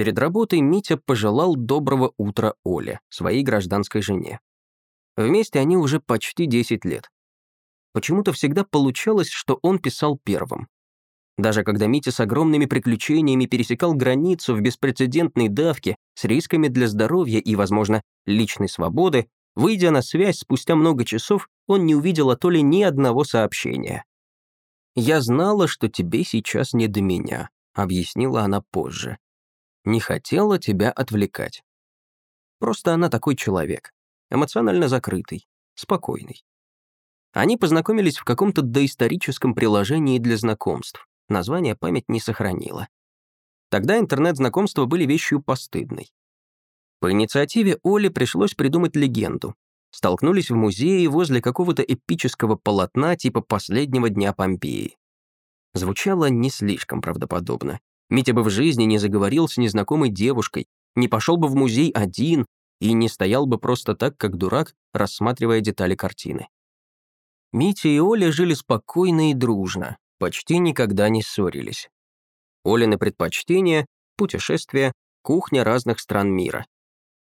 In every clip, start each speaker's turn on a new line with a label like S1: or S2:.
S1: Перед работой Митя пожелал доброго утра Оле, своей гражданской жене. Вместе они уже почти 10 лет. Почему-то всегда получалось, что он писал первым. Даже когда Митя с огромными приключениями пересекал границу в беспрецедентной давке с рисками для здоровья и, возможно, личной свободы, выйдя на связь спустя много часов, он не увидел от Оли ни одного сообщения. «Я знала, что тебе сейчас не до меня», — объяснила она позже. «Не хотела тебя отвлекать. Просто она такой человек, эмоционально закрытый, спокойный. Они познакомились в каком-то доисторическом приложении для знакомств. Название память не сохранила. Тогда интернет-знакомства были вещью постыдной. По инициативе Оли пришлось придумать легенду. Столкнулись в музее возле какого-то эпического полотна типа «Последнего дня Помпеи». Звучало не слишком правдоподобно. Митя бы в жизни не заговорил с незнакомой девушкой, не пошел бы в музей один и не стоял бы просто так, как дурак, рассматривая детали картины. Митя и Оля жили спокойно и дружно, почти никогда не ссорились. Олины предпочтения — путешествия, кухня разных стран мира.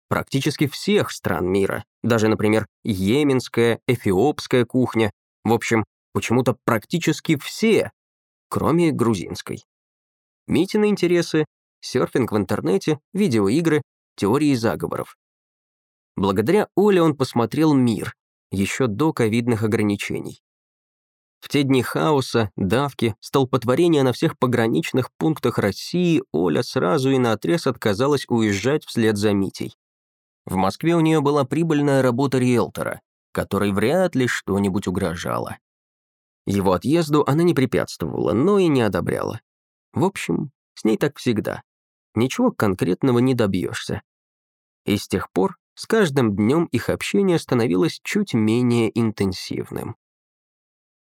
S1: Практически всех стран мира, даже, например, йеменская, эфиопская кухня, в общем, почему-то практически все, кроме грузинской. Митины интересы — серфинг в интернете, видеоигры, теории заговоров. Благодаря Оле он посмотрел мир, еще до ковидных ограничений. В те дни хаоса, давки, столпотворения на всех пограничных пунктах России Оля сразу и наотрез отказалась уезжать вслед за Митей. В Москве у нее была прибыльная работа риэлтора, которой вряд ли что-нибудь угрожало. Его отъезду она не препятствовала, но и не одобряла. В общем, с ней так всегда. Ничего конкретного не добьешься. И с тех пор с каждым днем их общение становилось чуть менее интенсивным.